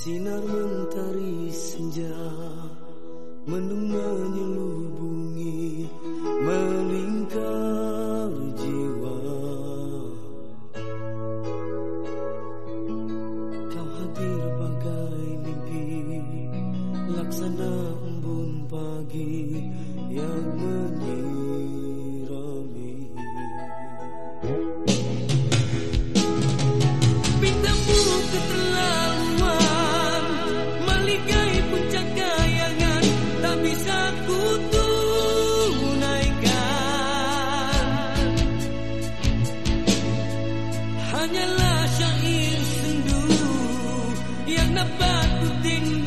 Sinar mentari senja menemani. adalah syair sendu yang nabat puting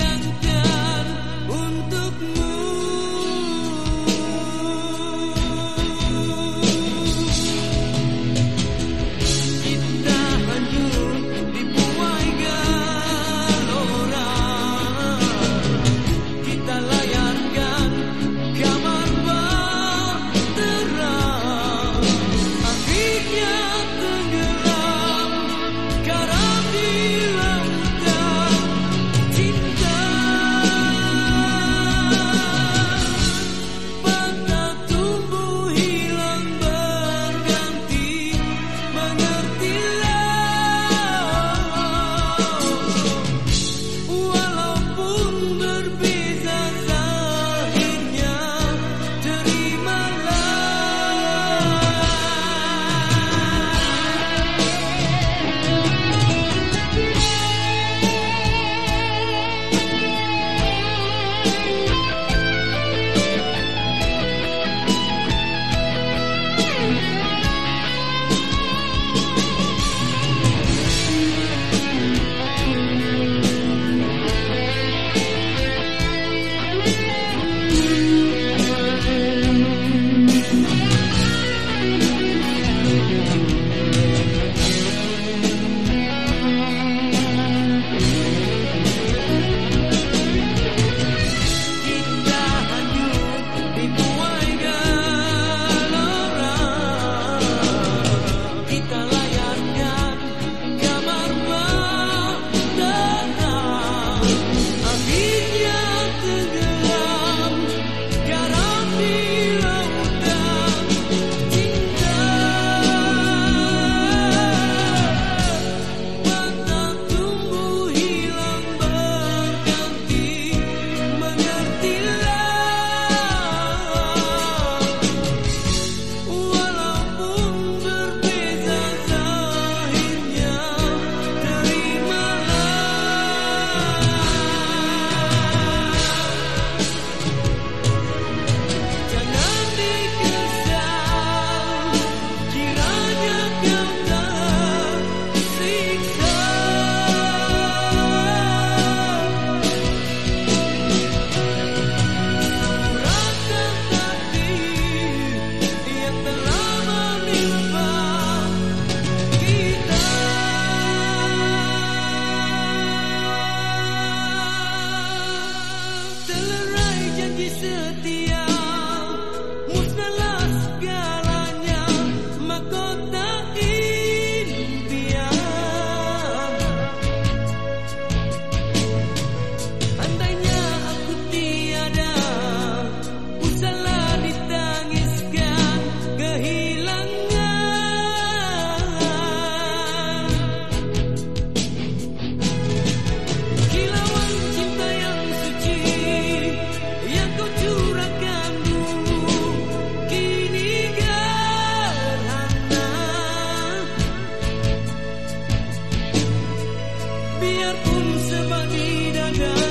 The. biarpun sebagai dada